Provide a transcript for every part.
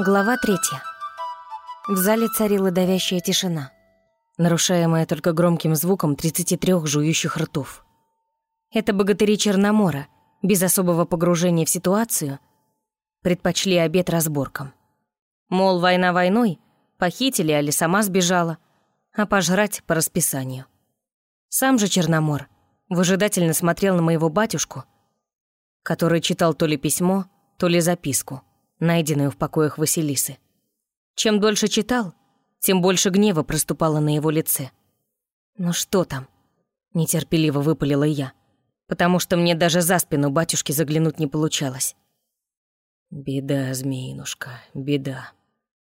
Глава третья. В зале царила давящая тишина, нарушаемая только громким звуком 33 жующих ртов. Это богатыри Черномора, без особого погружения в ситуацию, предпочли обед разборкам. Мол, война войной, похитили, али сама сбежала, а пожрать по расписанию. Сам же Черномор выжидательно смотрел на моего батюшку, который читал то ли письмо, то ли записку — найденную в покоях Василисы. Чем дольше читал, тем больше гнева проступало на его лице. «Ну что там?» — нетерпеливо выпалила я, потому что мне даже за спину батюшки заглянуть не получалось. «Беда, змеинушка, беда»,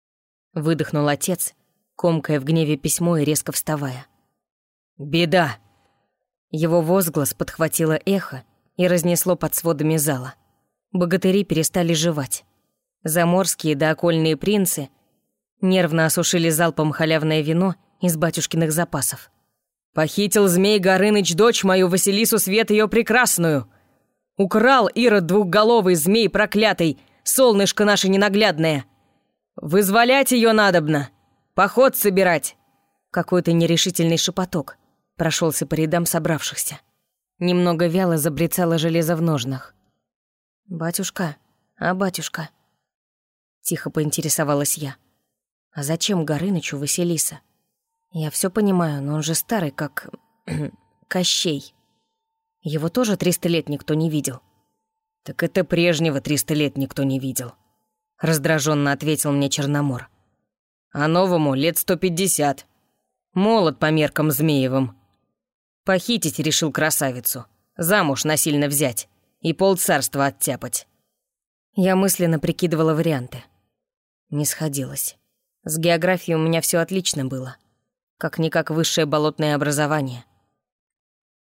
— выдохнул отец, комкая в гневе письмо и резко вставая. «Беда!» Его возглас подхватило эхо и разнесло под сводами зала. Богатыри перестали жевать. Заморские да окольные принцы нервно осушили залпом халявное вино из батюшкиных запасов. «Похитил змей Горыныч дочь мою Василису Свет ее прекрасную! Украл Ирод двухголовый змей проклятый, солнышко наше ненаглядное! Вызволять ее надобно! Поход собирать!» Какой-то нерешительный шепоток прошелся по рядам собравшихся. Немного вяло забрецало железо в ножнах. «Батюшка, а батюшка?» Тихо поинтересовалась я. А зачем Горынычу Василиса? Я все понимаю, но он же старый, как... Кощей. Его тоже триста лет никто не видел. Так это прежнего триста лет никто не видел. Раздраженно ответил мне Черномор. А новому лет сто пятьдесят. Молод по меркам Змеевым. Похитить решил красавицу. Замуж насильно взять. И полцарства оттяпать. Я мысленно прикидывала варианты не сходилось. С географией у меня все отлично было. Как-никак высшее болотное образование.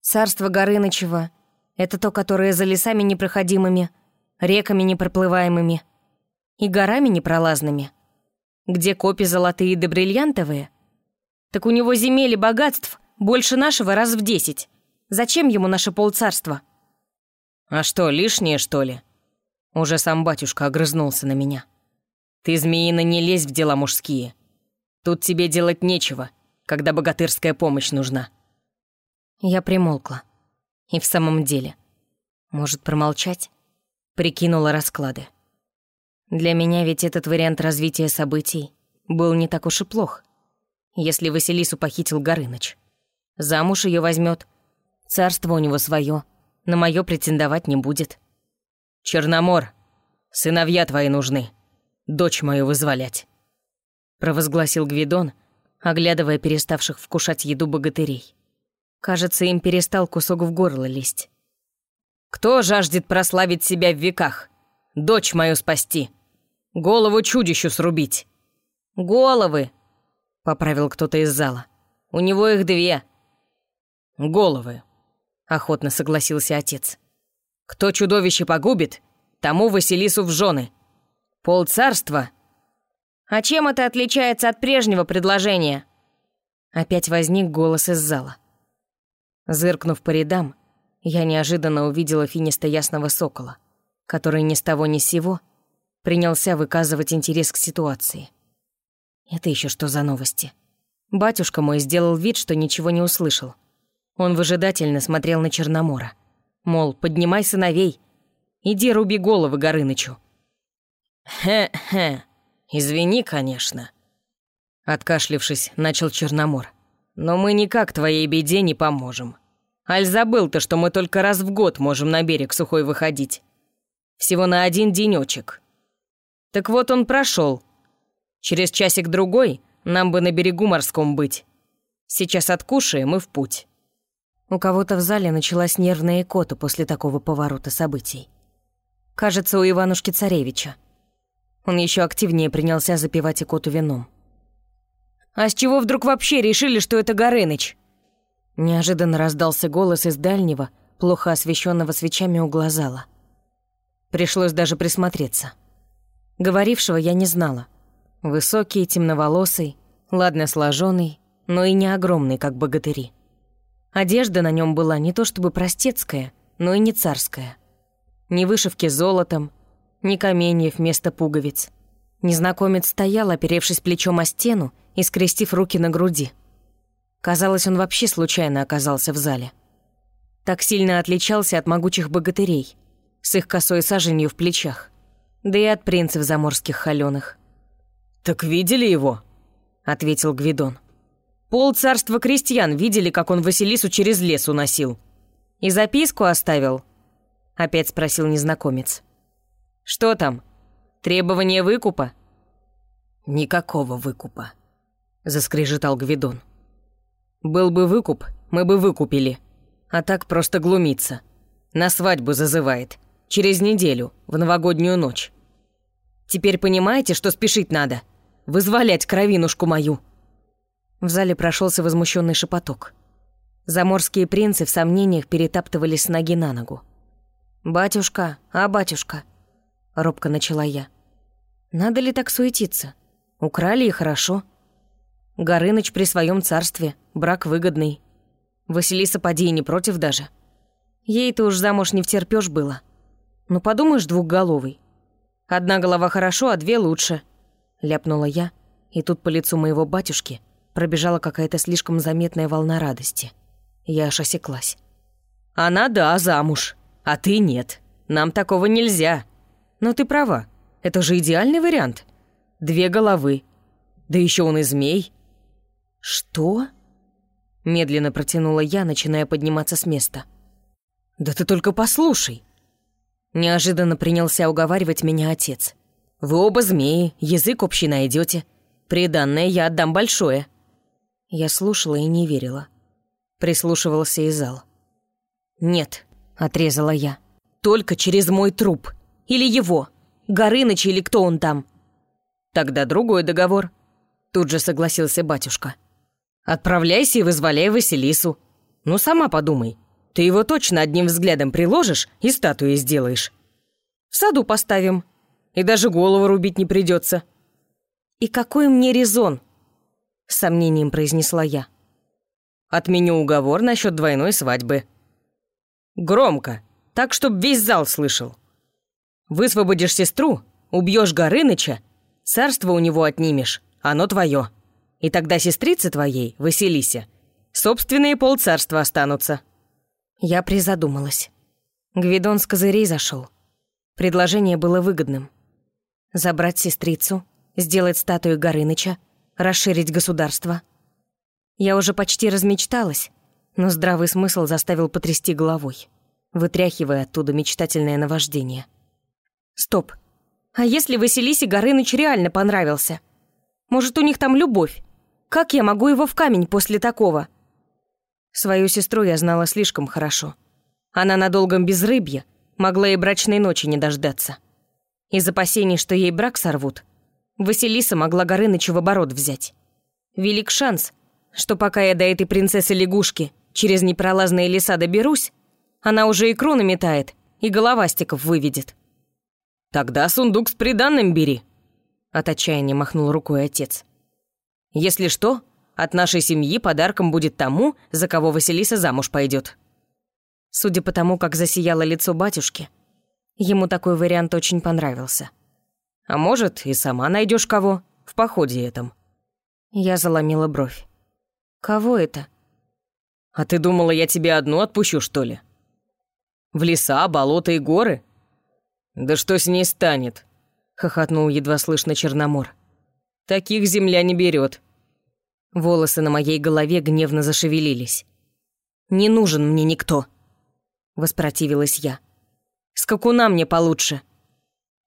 Царство Горынычева — это то, которое за лесами непроходимыми, реками непроплываемыми и горами непролазными, где копи золотые да бриллиантовые. Так у него земель и богатств больше нашего раз в десять. Зачем ему наше полцарство? А что, лишнее, что ли? Уже сам батюшка огрызнулся на меня. Ты, змеина, не лезь в дела мужские. Тут тебе делать нечего, когда богатырская помощь нужна». Я примолкла. И в самом деле, может промолчать? Прикинула расклады. Для меня ведь этот вариант развития событий был не так уж и плох. Если Василису похитил Горыныч. Замуж ее возьмет, царство у него свое, на мое претендовать не будет. «Черномор, сыновья твои нужны», дочь мою вызволять», — провозгласил Гвидон, оглядывая переставших вкушать еду богатырей. Кажется, им перестал кусок в горло лезть. «Кто жаждет прославить себя в веках? Дочь мою спасти! Голову чудищу срубить!» «Головы!» — поправил кто-то из зала. «У него их две». «Головы», — охотно согласился отец. «Кто чудовище погубит, тому Василису в жены. Полцарства? А чем это отличается от прежнего предложения? Опять возник голос из зала. Зыркнув по рядам, я неожиданно увидела финисто-ясного сокола, который ни с того ни с сего принялся выказывать интерес к ситуации. Это еще что за новости? Батюшка мой сделал вид, что ничего не услышал. Он выжидательно смотрел на Черномора. Мол, поднимай сыновей, иди руби головы Горынычу. «Хе-хе, извини, конечно», — откашлившись, начал Черномор. «Но мы никак твоей беде не поможем. Аль забыл ты, что мы только раз в год можем на берег сухой выходить. Всего на один денечек. Так вот он прошел. Через часик-другой нам бы на берегу морском быть. Сейчас откушаем и в путь». У кого-то в зале началась нервная икота после такого поворота событий. Кажется, у Иванушки-царевича. Он еще активнее принялся запивать икоту вином. «А с чего вдруг вообще решили, что это Горыныч?» Неожиданно раздался голос из дальнего, плохо освещенного свечами угла зала. Пришлось даже присмотреться. Говорившего я не знала. Высокий, темноволосый, ладно сложенный, но и не огромный, как богатыри. Одежда на нем была не то чтобы простецкая, но и не царская. Ни вышивки золотом, ни каменьев вместо пуговиц. Незнакомец стоял, оперевшись плечом о стену и скрестив руки на груди. Казалось, он вообще случайно оказался в зале. Так сильно отличался от могучих богатырей, с их косой саженью в плечах, да и от принцев заморских холёных. «Так видели его?» — ответил Гвидон. «Пол царства крестьян видели, как он Василису через лес уносил. И записку оставил?» — опять спросил незнакомец. «Что там? Требование выкупа?» «Никакого выкупа», — заскрежетал Гвидон. Был бы выкуп, мы бы выкупили. А так просто глумится. На свадьбу зазывает. Через неделю, в новогоднюю ночь. Теперь понимаете, что спешить надо? Вызволять кровинушку мою. В зале прошелся возмущенный шепоток. Заморские принцы в сомнениях перетаптывались с ноги на ногу. «Батюшка, а батюшка?» — робко начала я. «Надо ли так суетиться? Украли и хорошо. Горыныч при своем царстве, брак выгодный. Василиса поди не против даже. Ей-то уж замуж не втерпёшь было. Ну подумаешь, двухголовый. Одна голова хорошо, а две лучше. Ляпнула я, и тут по лицу моего батюшки пробежала какая-то слишком заметная волна радости. Я аж осеклась. «Она да, замуж, а ты нет. Нам такого нельзя. Но ты права, это же идеальный вариант. Две головы. Да еще он и змей. «Что?» Медленно протянула я, начиная подниматься с места. «Да ты только послушай!» Неожиданно принялся уговаривать меня отец. «Вы оба змеи, язык общий найдете. Приданное я отдам большое». Я слушала и не верила. Прислушивался и зал. «Нет», — отрезала я. «Только через мой труп. Или его. Горыныч или кто он там». «Тогда другой договор», — тут же согласился батюшка. Отправляйся и вызволяй Василису. Ну, сама подумай. Ты его точно одним взглядом приложишь и статуи сделаешь. В саду поставим. И даже голову рубить не придется. «И какой мне резон?» С сомнением произнесла я. «Отменю уговор насчет двойной свадьбы». «Громко, так, чтоб весь зал слышал. Высвободишь сестру, убьешь Горыныча, царство у него отнимешь, оно твое. И тогда сестрице твоей, Василисе, собственные полцарства останутся». Я призадумалась. Гвидон с козырей зашел. Предложение было выгодным. Забрать сестрицу, сделать статую Горыныча, расширить государство. Я уже почти размечталась, но здравый смысл заставил потрясти головой, вытряхивая оттуда мечтательное наваждение. «Стоп! А если Василисе Горыныч реально понравился? Может, у них там любовь? Как я могу его в камень после такого? Свою сестру я знала слишком хорошо. Она на долгом безрыбье могла и брачной ночи не дождаться. Из опасений, что ей брак сорвут, Василиса могла Горыныча в оборот взять. Велик шанс, что пока я до этой принцессы-лягушки через непролазные леса доберусь, она уже и кроны метает, и головастиков выведет. «Тогда сундук с приданным бери», — от отчаяния махнул рукой отец. Если что, от нашей семьи подарком будет тому, за кого Василиса замуж пойдет. Судя по тому, как засияло лицо батюшки, ему такой вариант очень понравился. А может, и сама найдешь кого в походе этом. Я заломила бровь. Кого это? А ты думала, я тебе одну отпущу, что ли? В леса, болота и горы? Да что с ней станет? Хохотнул едва слышно Черномор. Таких земля не берет. Волосы на моей голове гневно зашевелились. «Не нужен мне никто», — воспротивилась я. «Скакуна мне получше».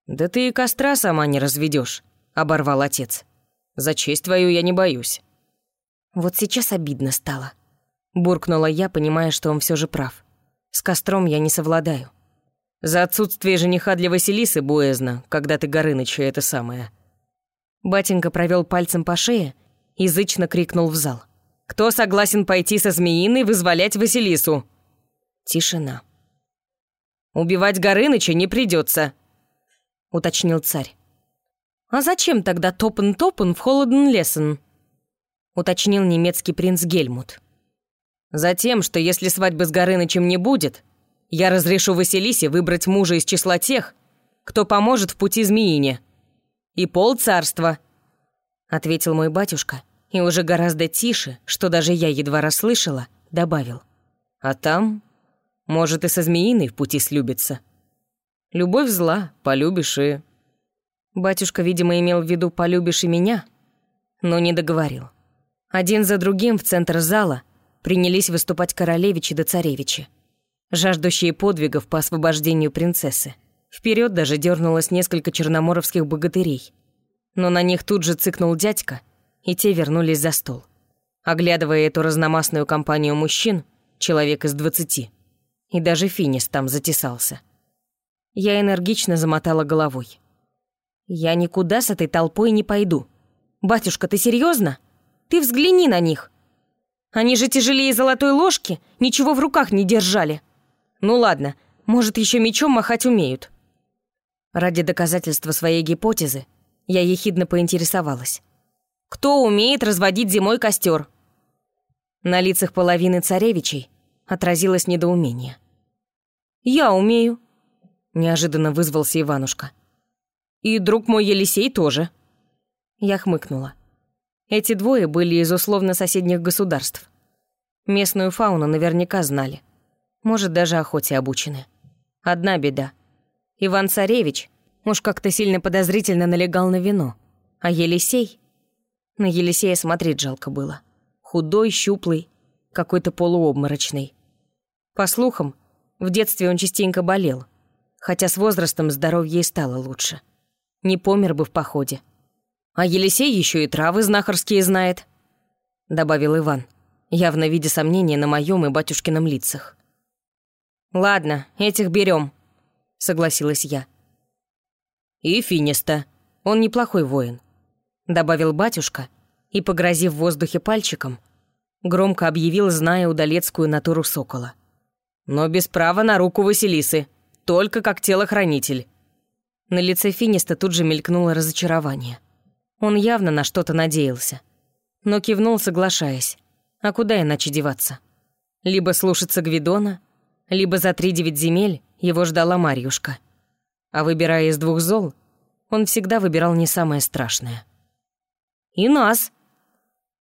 «Да ты и костра сама не разведешь, оборвал отец. «За честь твою я не боюсь». Вот сейчас обидно стало. Буркнула я, понимая, что он все же прав. С костром я не совладаю. За отсутствие жениха для Василисы боязно, когда ты Горыныча это самое. Батенька провел пальцем по шее, и зычно крикнул в зал. «Кто согласен пойти со Змеиной вызволять Василису?» Тишина. «Убивать Горыныча не придется, уточнил царь. «А зачем тогда топен-топен в холоден лесен?» уточнил немецкий принц Гельмут. «Затем, что если свадьбы с Горынычем не будет, я разрешу Василисе выбрать мужа из числа тех, кто поможет в пути Змеине», И пол царства», — ответил мой батюшка, и уже гораздо тише, что даже я едва расслышала, добавил. «А там, может, и со змеиной в пути слюбится. Любовь зла, полюбишь и...» Батюшка, видимо, имел в виду «полюбишь и меня», но не договорил. Один за другим в центр зала принялись выступать королевичи да царевичи, жаждущие подвигов по освобождению принцессы. Вперед даже дернулось несколько черноморовских богатырей. Но на них тут же цыкнул дядька, и те вернулись за стол. Оглядывая эту разномастную компанию мужчин, человек из двадцати, и даже Финис там затесался. Я энергично замотала головой. «Я никуда с этой толпой не пойду. Батюшка, ты серьезно? Ты взгляни на них. Они же тяжелее золотой ложки, ничего в руках не держали. Ну ладно, может, еще мечом махать умеют». Ради доказательства своей гипотезы я ехидно поинтересовалась. «Кто умеет разводить зимой костер? На лицах половины царевичей отразилось недоумение. «Я умею», — неожиданно вызвался Иванушка. «И друг мой Елисей тоже». Я хмыкнула. Эти двое были из условно соседних государств. Местную фауну наверняка знали. Может, даже охоте обучены. Одна беда. Иван-царевич уж как-то сильно подозрительно налегал на вино. А Елисей... На Елисея смотреть жалко было. Худой, щуплый, какой-то полуобморочный. По слухам, в детстве он частенько болел, хотя с возрастом здоровье и стало лучше. Не помер бы в походе. А Елисей еще и травы знахарские знает, добавил Иван, явно видя сомнения на моем и батюшкином лицах. Ладно, этих берем, согласилась я. И Финиста, он неплохой воин, добавил батюшка и, погрозив в воздухе пальчиком, громко объявил, зная удалецкую натуру сокола. Но без права на руку Василисы, только как телохранитель. На лице Финиста тут же мелькнуло разочарование. Он явно на что-то надеялся. Но кивнул, соглашаясь. А куда иначе деваться? Либо слушаться Гвидона, либо за три девять земель его ждала Марьюшка. А выбирая из двух зол, он всегда выбирал не самое страшное. «И нас!»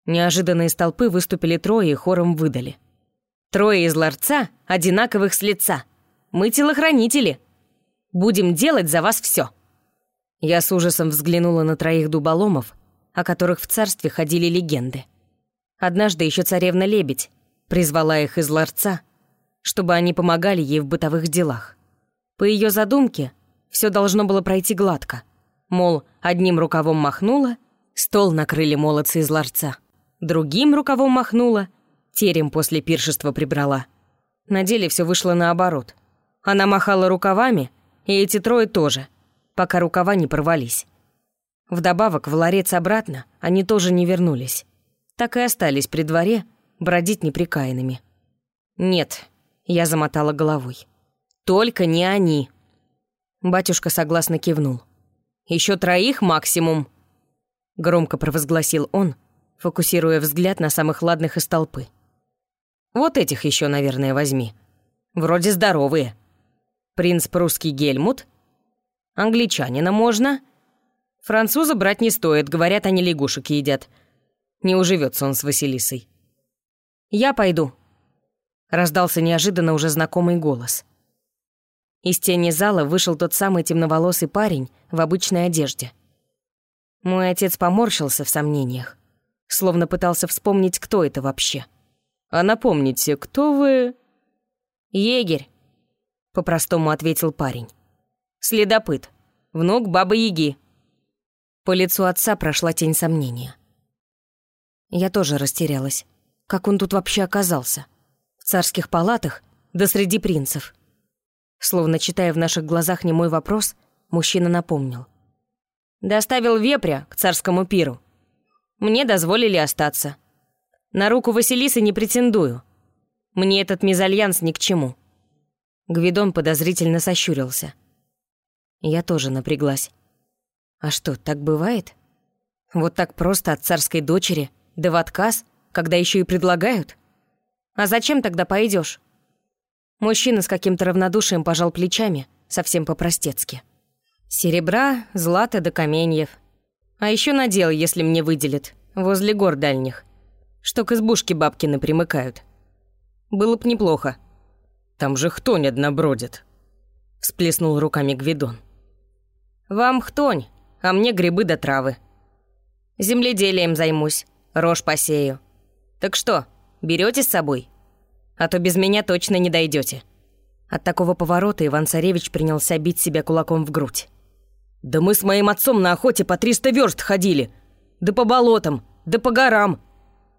Неожиданно из толпы выступили трое и хором выдали – Трое из ларца, одинаковых с лица. Мы телохранители. Будем делать за вас все. Я с ужасом взглянула на троих дуболомов, о которых в царстве ходили легенды. Однажды еще царевна Лебедь призвала их из ларца, чтобы они помогали ей в бытовых делах. По ее задумке, все должно было пройти гладко. Мол, одним рукавом махнула, стол накрыли молодцы из ларца. Другим рукавом махнула, терем после пиршества прибрала. На деле все вышло наоборот. Она махала рукавами, и эти трое тоже, пока рукава не порвались. Вдобавок, в ларец обратно они тоже не вернулись. Так и остались при дворе, бродить неприкаянными. «Нет», — я замотала головой. «Только не они». Батюшка согласно кивнул. Еще троих максимум», — громко провозгласил он, фокусируя взгляд на самых ладных из толпы. Вот этих еще, наверное, возьми. Вроде здоровые. Принц прусский Гельмут. Англичанина можно. Француза брать не стоит, говорят, они лягушек едят. Не уживется он с Василисой. «Я пойду», — раздался неожиданно уже знакомый голос. Из тени зала вышел тот самый темноволосый парень в обычной одежде. Мой отец поморщился в сомнениях, словно пытался вспомнить, кто это вообще. А напомните, кто вы...» «Егерь», — по-простому ответил парень. «Следопыт, внук Бабы-Яги». По лицу отца прошла тень сомнения. Я тоже растерялась. Как он тут вообще оказался? Царских палатах, да среди принцев. Словно читая в наших глазах немой вопрос, мужчина напомнил. «Доставил вепря к царскому пиру. Мне дозволили остаться». На руку Василисы не претендую. Мне этот мезальянс ни к чему». Гвидон подозрительно сощурился. Я тоже напряглась. «А что, так бывает? Вот так просто от царской дочери, да в отказ, когда еще и предлагают? А зачем тогда пойдешь? Мужчина с каким-то равнодушием пожал плечами, совсем по-простецки. Серебра, злата да каменьев. А еще надел, если мне выделят, возле гор дальних, что к избушке бабкины примыкают. Было б неплохо. Там же хтонь одна бродит. Всплеснул руками Гвидон. Вам хтонь, а мне грибы да травы. Земледелием займусь, рожь посею. Так что, берете с собой? А то без меня точно не дойдете. От такого поворота Иван-Царевич принялся бить себя кулаком в грудь. «Да мы с моим отцом на охоте по 300 верст ходили. Да по болотам, да по горам.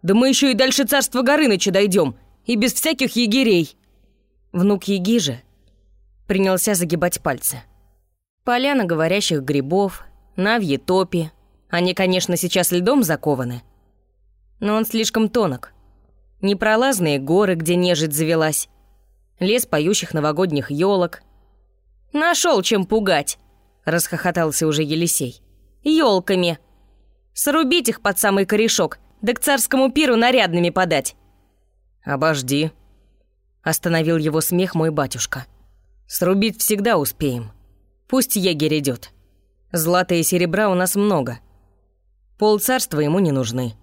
Да мы еще и дальше царства Горыныча дойдем, и без всяких егерей». Внук Еги же принялся загибать пальцы. Поляна говорящих грибов, навьи топи. Они, конечно, сейчас льдом закованы. Но он слишком тонок. Непролазные горы, где нежить завелась. Лес поющих новогодних елок. Нашел чем пугать!» – расхохотался уже Елисей. Елками. Срубить их под самый корешок, да к царскому пиру нарядными подать!» «Обожди», – остановил его смех мой батюшка. «Срубить всегда успеем. Пусть егерь идет. Злата и серебра у нас много. Пол царства ему не нужны.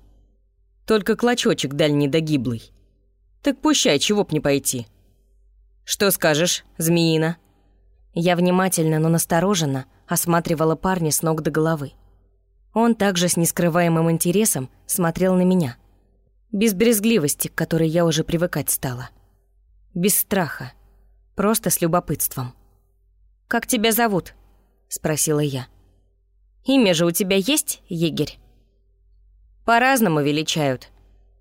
Только клочочек дальний да гиблый. Так пущай, чего б не пойти. Что скажешь, змеина?» Я внимательно, но настороженно осматривала парня с ног до головы. Он также с нескрываемым интересом смотрел на меня. Без брезгливости, к которой я уже привыкать стала. Без страха. Просто с любопытством. «Как тебя зовут?» — спросила я. «Имя же у тебя есть, егерь?» «По-разному величают.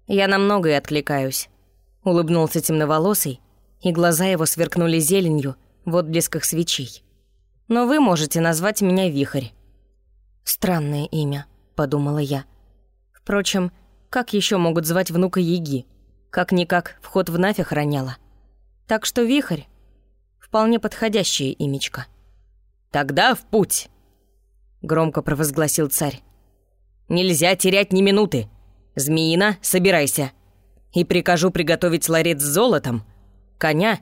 Я на многое откликаюсь», — улыбнулся темноволосый, и глаза его сверкнули зеленью в отблесках свечей. «Но вы можете назвать меня Вихрь». «Странное имя», — подумала я. «Впрочем, как еще могут звать внука Яги? Как-никак вход в Нафь охраняла. Так что Вихрь Вполне подходящее имечко. «Тогда в путь!» Громко провозгласил царь. «Нельзя терять ни минуты! Змеина, собирайся! И прикажу приготовить ларец с золотом, коня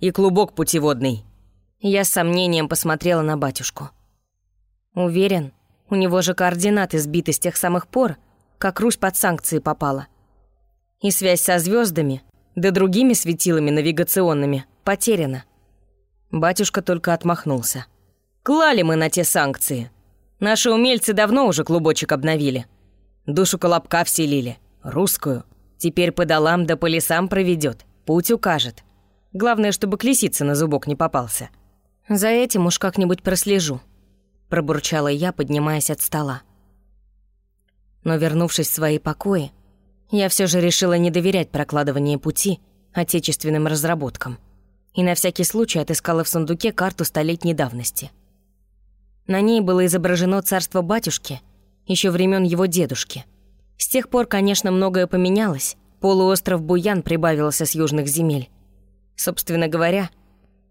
и клубок путеводный». Я с сомнением посмотрела на батюшку. Уверен, у него же координаты сбиты с тех самых пор, как Русь под санкции попала. И связь со звездами, да другими светилами навигационными, потеряна. Батюшка только отмахнулся. «Клали мы на те санкции. Наши умельцы давно уже клубочек обновили. Душу колобка вселили. Русскую. Теперь по долам да по лесам проведет, Путь укажет. Главное, чтобы к лисице на зубок не попался». «За этим уж как-нибудь прослежу», – пробурчала я, поднимаясь от стола. Но вернувшись в свои покои, я все же решила не доверять прокладыванию пути отечественным разработкам – и на всякий случай отыскала в сундуке карту столетней давности. На ней было изображено царство батюшки еще времен его дедушки. С тех пор, конечно, многое поменялось. Полуостров Буян прибавился с южных земель. Собственно говоря,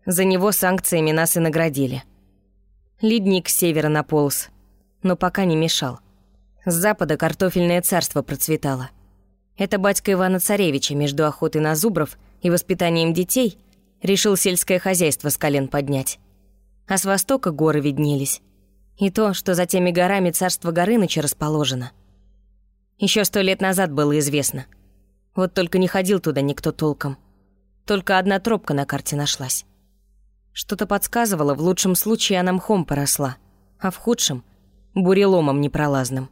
за него санкциями нас и наградили. Ледник с севера наполз, но пока не мешал. С запада картофельное царство процветало. Это батька Ивана Царевича между охотой на зубров и воспитанием детей – Решил сельское хозяйство с колен поднять. А с востока горы виднелись. И то, что за теми горами царство Горыныча расположено. Еще сто лет назад было известно. Вот только не ходил туда никто толком. Только одна тропка на карте нашлась. Что-то подсказывало, в лучшем случае она мхом поросла, а в худшем — буреломом непролазным.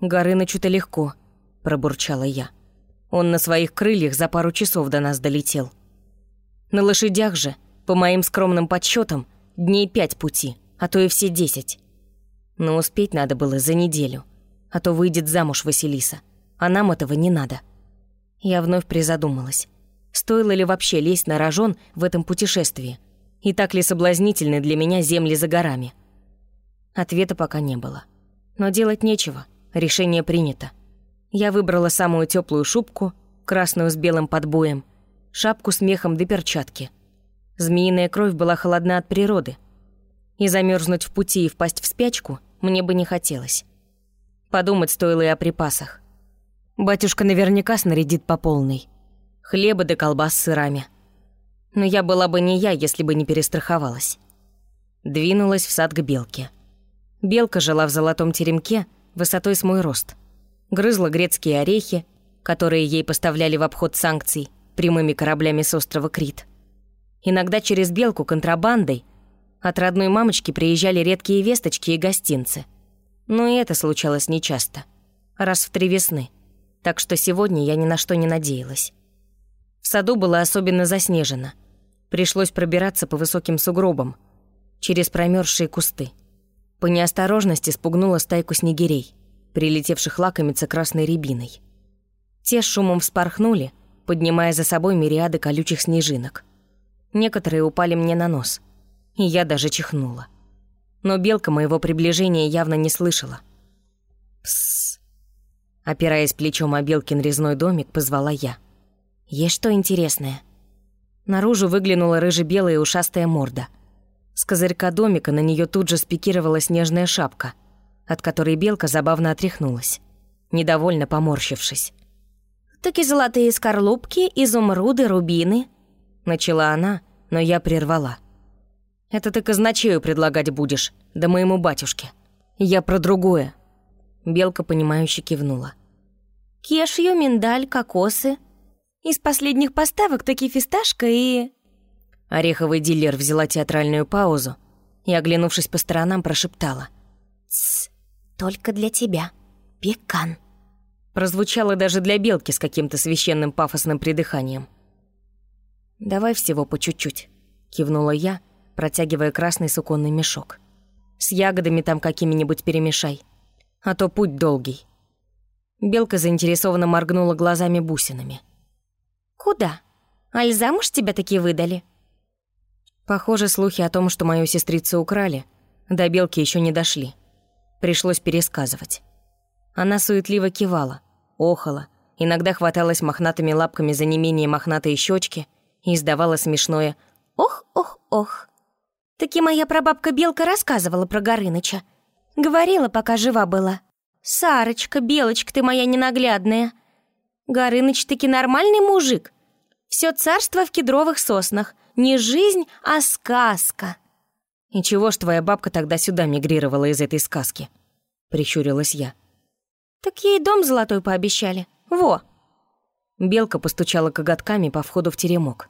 «Горынычу-то легко», — пробурчала я. Он на своих крыльях за пару часов до нас долетел. На лошадях же, по моим скромным подсчетам, дней пять пути, а то и все десять. Но успеть надо было за неделю, а то выйдет замуж Василиса, а нам этого не надо. Я вновь призадумалась, стоило ли вообще лезть на рожон в этом путешествии, и так ли соблазнительны для меня земли за горами. Ответа пока не было. Но делать нечего, решение принято. Я выбрала самую теплую шубку, красную с белым подбоем, шапку с мехом до перчатки. Змеиная кровь была холодна от природы. И замерзнуть в пути и впасть в спячку мне бы не хотелось. Подумать стоило и о припасах. Батюшка наверняка снарядит по полной. Хлеба да колбас с сырами. Но я была бы не я, если бы не перестраховалась. Двинулась в сад к белке. Белка жила в золотом теремке высотой с мой рост. Грызла грецкие орехи, которые ей поставляли в обход санкций прямыми кораблями с острова Крит. Иногда через белку контрабандой от родной мамочки приезжали редкие весточки и гостинцы. Но и это случалось нечасто. Раз в три весны. Так что сегодня я ни на что не надеялась. В саду было особенно заснежено. Пришлось пробираться по высоким сугробам, через промерзшие кусты. По неосторожности спугнула стайку снегирей, прилетевших лакомиться красной рябиной. Те с шумом вспорхнули, поднимая за собой мириады колючих снежинок. Некоторые упали мне на нос, и я даже чихнула. Но белка моего приближения явно не слышала. «Псс!» Опираясь плечом о белкин резной домик, позвала я. «Есть что интересное?» Наружу выглянула рыже-белая ушастая морда. С козырька домика на нее тут же спикировала снежная шапка, от которой белка забавно отряхнулась, недовольно поморщившись. «Так и золотые скорлупки, изумруды, рубины», — начала она, но я прервала. «Это ты казначею предлагать будешь, да моему батюшке. Я про другое». Белка, понимающе кивнула. «Кешью, миндаль, кокосы. Из последних поставок таки фисташка и...» Ореховый дилер взяла театральную паузу и, оглянувшись по сторонам, прошептала. «Тсс, только для тебя. Пекан». Прозвучало даже для белки с каким-то священным пафосным придыханием. «Давай всего по чуть-чуть», — кивнула я, протягивая красный суконный мешок. «С ягодами там какими-нибудь перемешай, а то путь долгий». Белка заинтересованно моргнула глазами-бусинами. «Куда? Аль замуж тебя таки выдали?» Похоже, слухи о том, что мою сестрицу украли, до Белки еще не дошли. Пришлось пересказывать. Она суетливо кивала, охала, иногда хваталась мохнатыми лапками за не менее мохнатые щечки и издавала смешное «Ох-ох-ох». Таки моя прабабка Белка рассказывала про Горыныча. Говорила, пока жива была. «Сарочка, Белочка, ты моя ненаглядная. Горыныч таки нормальный мужик. Все царство в кедровых соснах. Не жизнь, а сказка». «И чего ж твоя бабка тогда сюда мигрировала из этой сказки?» Прищурилась я. «Так ей дом золотой пообещали. Во!» Белка постучала коготками по входу в теремок.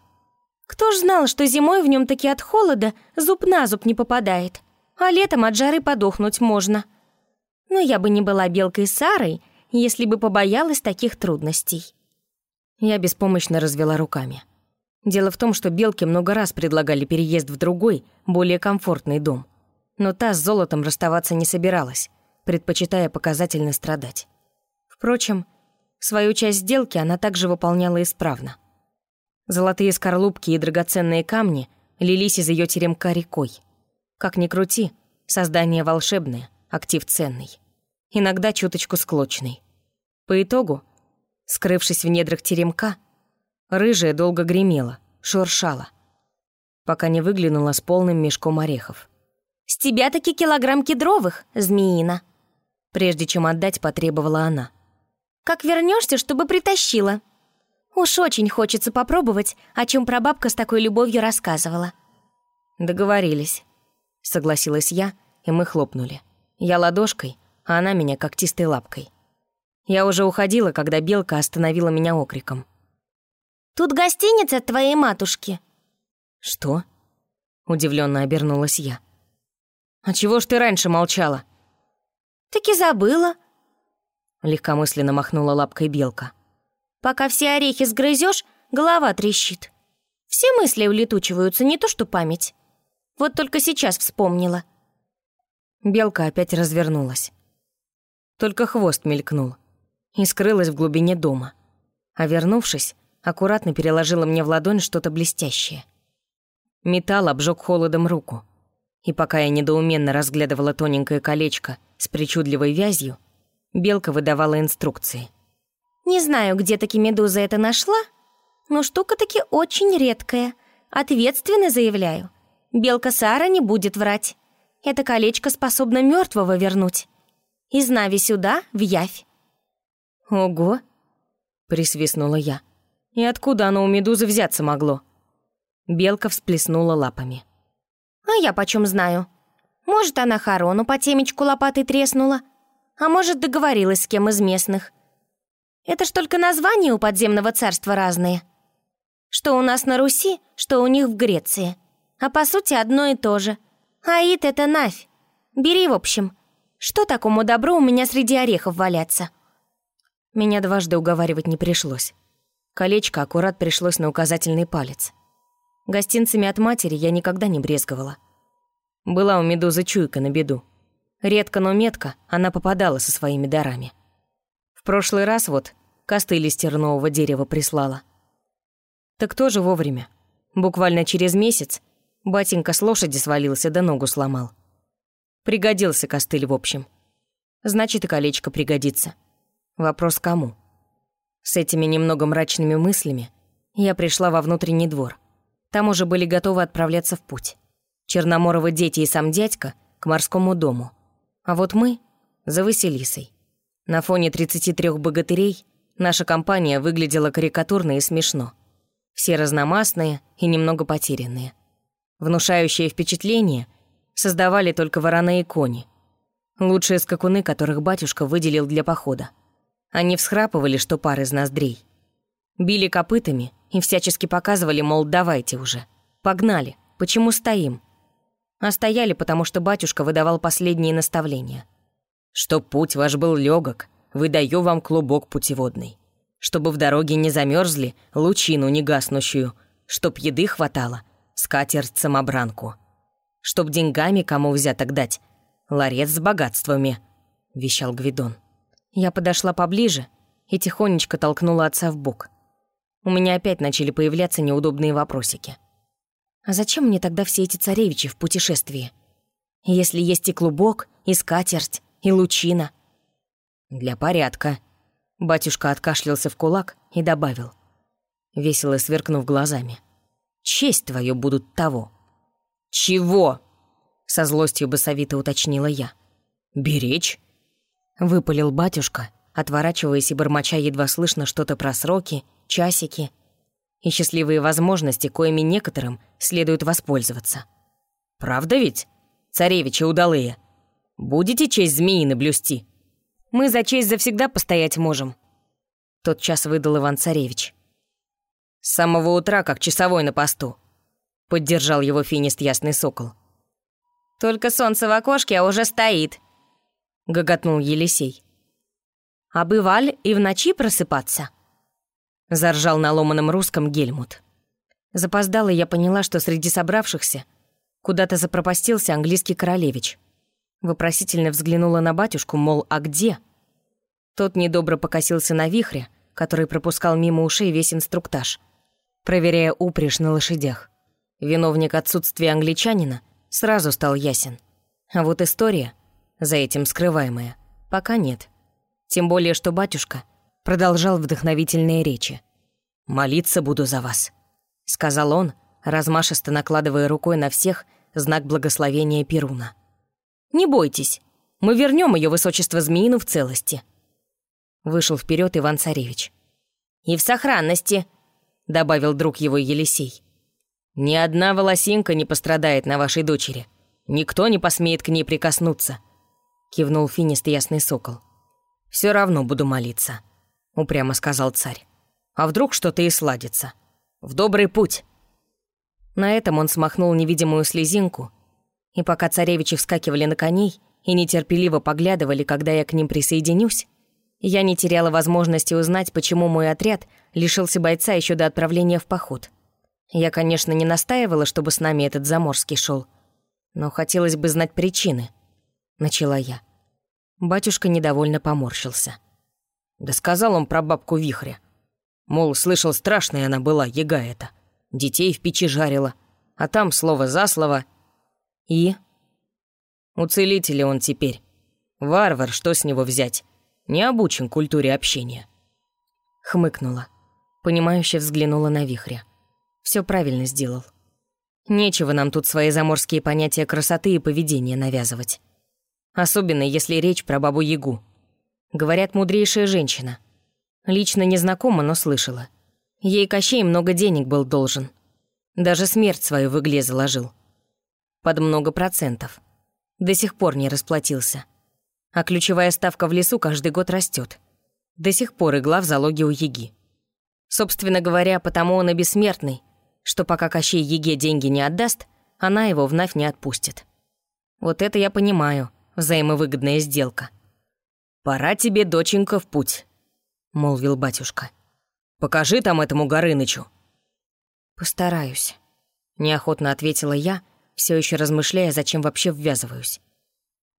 «Кто ж знал, что зимой в нем таки от холода зуб на зуб не попадает, а летом от жары подохнуть можно. Но я бы не была белкой Сарой, если бы побоялась таких трудностей». Я беспомощно развела руками. Дело в том, что белки много раз предлагали переезд в другой, более комфортный дом. Но та с золотом расставаться не собиралась предпочитая показательно страдать. Впрочем, свою часть сделки она также выполняла исправно. Золотые скорлупки и драгоценные камни лились из ее теремка рекой. Как ни крути, создание волшебное, актив ценный. Иногда чуточку склочный. По итогу, скрывшись в недрах теремка, рыжая долго гремела, шуршала, пока не выглянула с полным мешком орехов. «С тебя таки килограмм кедровых, змеина!» Прежде чем отдать, потребовала она. «Как вернешься, чтобы притащила. Уж очень хочется попробовать, о чем прабабка с такой любовью рассказывала». «Договорились», — согласилась я, и мы хлопнули. Я ладошкой, а она меня когтистой лапкой. Я уже уходила, когда белка остановила меня окриком. «Тут гостиница от твоей матушки». «Что?» — удивленно обернулась я. «А чего ж ты раньше молчала?» «Так и забыла», — легкомысленно махнула лапкой белка. «Пока все орехи сгрызешь, голова трещит. Все мысли улетучиваются, не то что память. Вот только сейчас вспомнила». Белка опять развернулась. Только хвост мелькнул и скрылась в глубине дома. А вернувшись, аккуратно переложила мне в ладонь что-то блестящее. Металл обжег холодом руку. И пока я недоуменно разглядывала тоненькое колечко с причудливой вязью, Белка выдавала инструкции. «Не знаю, где таки Медуза это нашла, но штука таки очень редкая. Ответственно заявляю. Белка Сара не будет врать. Это колечко способно мертвого вернуть. Из Нави сюда, в Явь». «Ого!» — присвистнула я. «И откуда оно у Медузы взяться могло?» Белка всплеснула лапами. А я почем знаю? Может, она хорону по темечку лопатой треснула, а может, договорилась с кем из местных. Это ж только названия у подземного царства разные. Что у нас на Руси, что у них в Греции. А по сути одно и то же. Аид — это Навь. Бери, в общем. Что такому добру у меня среди орехов валяться? Меня дважды уговаривать не пришлось. Колечко аккурат пришлось на указательный палец. Гостинцами от матери я никогда не брезговала. Была у Медузы чуйка на беду. Редко, но метко она попадала со своими дарами. В прошлый раз вот костыль из тернового дерева прислала. Так тоже вовремя. Буквально через месяц батенька с лошади свалился да ногу сломал. Пригодился костыль в общем. Значит, и колечко пригодится. Вопрос кому? С этими немного мрачными мыслями я пришла во внутренний двор. Там уже были готовы отправляться в путь. Черноморовы дети и сам дядька к морскому дому. А вот мы за Василисой. На фоне 33 богатырей наша компания выглядела карикатурно и смешно. Все разномастные и немного потерянные. Внушающее впечатление создавали только вороны и кони. Лучшие скакуны, которых батюшка выделил для похода. Они всхрапывали, что пар из ноздрей. Били копытами и всячески показывали, мол, давайте уже. Погнали, почему стоим? А стояли, потому что батюшка выдавал последние наставления. Чтоб путь ваш был легок, выдаю вам клубок путеводный. Чтобы в дороге не замерзли, лучину негаснущую. Чтоб еды хватало, скатерть-самобранку. Чтоб деньгами кому взяток дать, ларец с богатствами, вещал Гвидон. Я подошла поближе и тихонечко толкнула отца в бок. У меня опять начали появляться неудобные вопросики. А зачем мне тогда все эти царевичи в путешествии? Если есть и клубок, и скатерть, и лучина. Для порядка. Батюшка откашлялся в кулак и добавил, весело сверкнув глазами. Честь твою будут того. Чего? Со злостью басовито уточнила я. Беречь? Выпалил батюшка, отворачиваясь и бормоча едва слышно что-то про сроки, часики и счастливые возможности, коими некоторым следует воспользоваться. «Правда ведь, царевичи удалые? Будете честь змеины блюсти?» «Мы за честь завсегда постоять можем», — тот час выдал Иван-царевич. «С самого утра, как часовой на посту», — поддержал его финист Ясный Сокол. «Только солнце в окошке, а уже стоит», — гоготнул Елисей. «А бываль и в ночи просыпаться?» Заржал на ломаном русском Гельмут. Запоздала я поняла, что среди собравшихся куда-то запропастился английский королевич. Вопросительно взглянула на батюшку, мол, а где? Тот недобро покосился на вихре, который пропускал мимо ушей весь инструктаж, проверяя упряжь на лошадях. Виновник отсутствия англичанина сразу стал ясен. А вот история, за этим скрываемая, пока нет. Тем более, что батюшка продолжал вдохновительные речи. «Молиться буду за вас», — сказал он, размашисто накладывая рукой на всех знак благословения Перуна. «Не бойтесь, мы вернем ее высочество Змеину в целости». Вышел вперед Иван-Царевич. «И в сохранности», — добавил друг его Елисей. «Ни одна волосинка не пострадает на вашей дочери. Никто не посмеет к ней прикоснуться», — кивнул финист Ясный Сокол. Все равно буду молиться», — упрямо сказал царь. «А вдруг что-то и сладится? В добрый путь!» На этом он смахнул невидимую слезинку, и пока царевичи вскакивали на коней и нетерпеливо поглядывали, когда я к ним присоединюсь, я не теряла возможности узнать, почему мой отряд лишился бойца еще до отправления в поход. Я, конечно, не настаивала, чтобы с нами этот заморский шел, но хотелось бы знать причины, начала я. Батюшка недовольно поморщился. Да сказал он про бабку Вихря. Мол, слышал, страшная она была, яга эта. Детей в печи жарила. А там слово за слово. И? У целителя он теперь. Варвар, что с него взять? Не обучен культуре общения. Хмыкнула. Понимающе взглянула на Вихря. Все правильно сделал. Нечего нам тут свои заморские понятия красоты и поведения навязывать. Особенно, если речь про бабу-ягу. Говорят, мудрейшая женщина. Лично не знакома, но слышала. Ей Кощей много денег был должен. Даже смерть свою в игле заложил. Под много процентов. До сих пор не расплатился. А ключевая ставка в лесу каждый год растет. До сих пор игла в залоге у Еги. Собственно говоря, потому он и бессмертный, что пока Кощей Еге деньги не отдаст, она его вновь не отпустит. Вот это я понимаю, взаимовыгодная сделка. «Пора тебе, доченька, в путь», — молвил батюшка. «Покажи там этому Горынычу». «Постараюсь», — неохотно ответила я, все еще размышляя, зачем вообще ввязываюсь.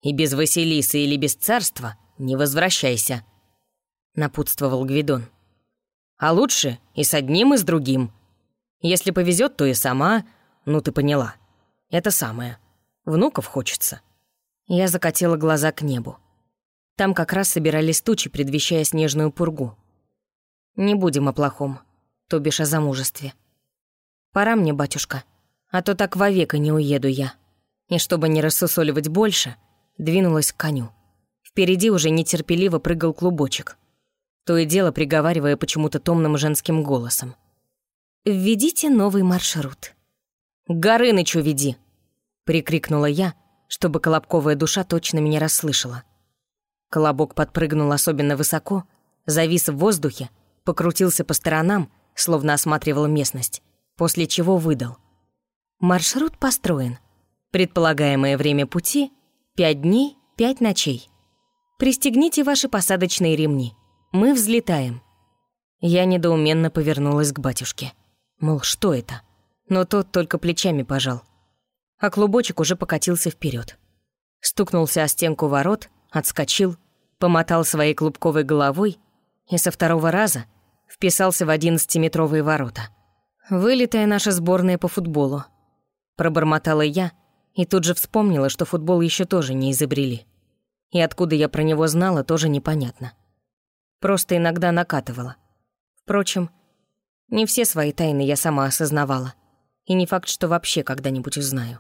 «И без Василисы или без царства не возвращайся», — напутствовал Гвидон. «А лучше и с одним, и с другим. Если повезет, то и сама, ну ты поняла. Это самое. Внуков хочется». Я закатила глаза к небу. Там как раз собирались тучи, предвещая снежную пургу. Не будем о плохом, то бишь о замужестве. Пора мне, батюшка, а то так вовека не уеду я. И чтобы не рассусоливать больше, двинулась к коню. Впереди уже нетерпеливо прыгал клубочек. То и дело приговаривая почему-то томным женским голосом. «Введите новый маршрут». «Горынычу веди!» — прикрикнула я, чтобы колобковая душа точно меня расслышала. Колобок подпрыгнул особенно высоко, завис в воздухе, покрутился по сторонам, словно осматривал местность, после чего выдал. Маршрут построен. Предполагаемое время пути — пять дней, пять ночей. Пристегните ваши посадочные ремни. Мы взлетаем. Я недоуменно повернулась к батюшке. Мол, что это? Но тот только плечами пожал. А клубочек уже покатился вперед. Стукнулся о стенку ворот — отскочил, помотал своей клубковой головой и со второго раза вписался в одиннадцатиметровые ворота. «Вылитая наша сборная по футболу», — пробормотала я и тут же вспомнила, что футбол еще тоже не изобрели. И откуда я про него знала, тоже непонятно. Просто иногда накатывала. Впрочем, не все свои тайны я сама осознавала. И не факт, что вообще когда-нибудь узнаю.